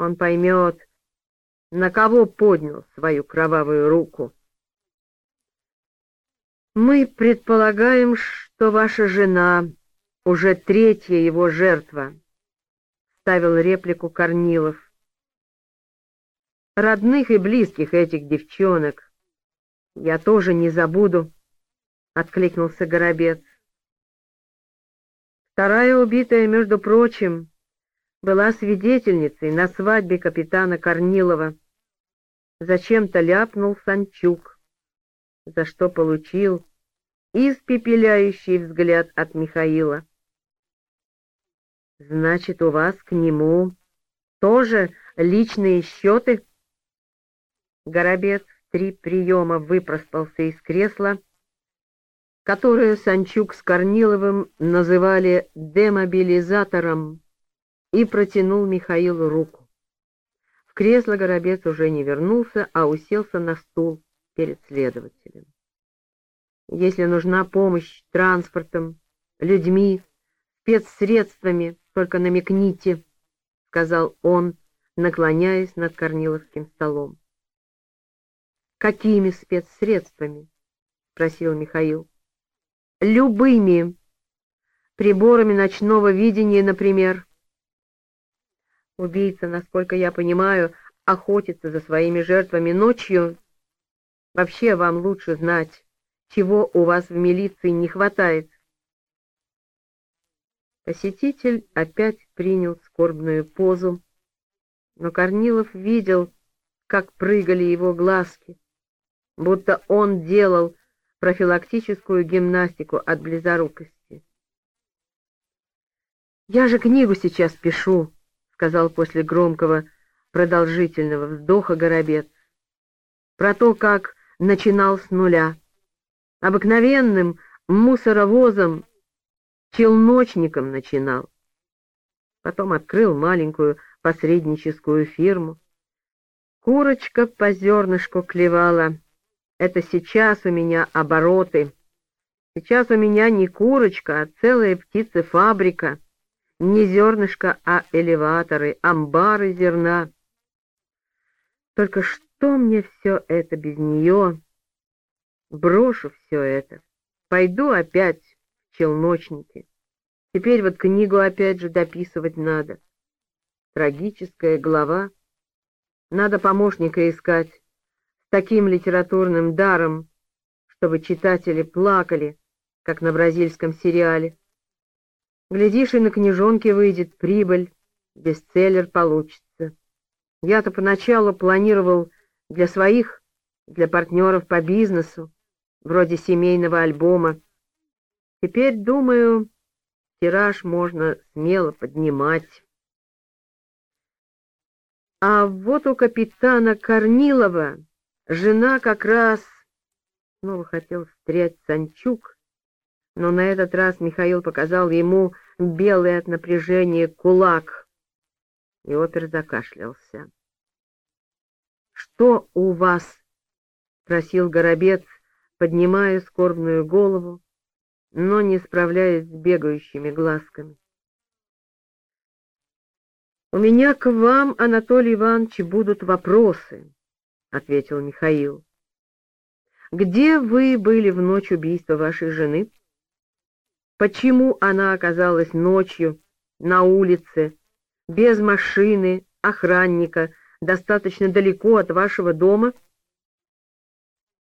Он поймет, на кого поднял свою кровавую руку. Мы предполагаем, что ваша жена уже третья его жертва, — ставил реплику Корнилов. Родных и близких этих девчонок я тоже не забуду, — откликнулся Горобец. Вторая убитая, между прочим, была свидетельницей на свадьбе капитана Корнилова. Зачем-то ляпнул Санчук, за что получил испепеляющий взгляд от Михаила. «Значит, у вас к нему тоже личные счеты?» Горобец в три приема выпростался из кресла, которое Санчук с Корниловым называли демобилизатором, и протянул Михаилу руку. В кресло Горобец уже не вернулся, а уселся на стул перед следователем. Если нужна помощь транспортом, людьми, спецсредствами, только намекните, — сказал он, наклоняясь над Корниловским столом. — Какими спецсредствами? — спросил Михаил любыми приборами ночного видения, например. Убийца, насколько я понимаю, охотится за своими жертвами ночью. Вообще вам лучше знать, чего у вас в милиции не хватает. Посетитель опять принял скорбную позу, но Корнилов видел, как прыгали его глазки, будто он делал профилактическую гимнастику от близорукости. «Я же книгу сейчас пишу», — сказал после громкого продолжительного вздоха Горобец, «про то, как начинал с нуля. Обыкновенным мусоровозом, челночником начинал. Потом открыл маленькую посредническую фирму. Курочка по зернышку клевала — это сейчас у меня обороты. Сейчас у меня не курочка, а целая птицефабрика. Не зернышко, а элеваторы, амбары зерна. Только что мне все это без нее? Брошу все это. Пойду опять в челночники. Теперь вот книгу опять же дописывать надо. Трагическая глава. Надо помощника искать таким литературным даром, чтобы читатели плакали, как на бразильском сериале. Глядишь, и на книжонке выйдет прибыль, бестселлер получится. Я-то поначалу планировал для своих, для партнеров по бизнесу, вроде семейного альбома. Теперь, думаю, тираж можно смело поднимать. А вот у капитана Корнилова Жена как раз... Снова хотел встрять Санчук, но на этот раз Михаил показал ему белый от напряжения кулак, и опер закашлялся. — Что у вас? — просил Горобец, поднимая скорбную голову, но не справляясь с бегающими глазками. — У меня к вам, Анатолий Иванович, будут вопросы. — ответил Михаил. «Где вы были в ночь убийства вашей жены? Почему она оказалась ночью на улице, без машины, охранника, достаточно далеко от вашего дома?»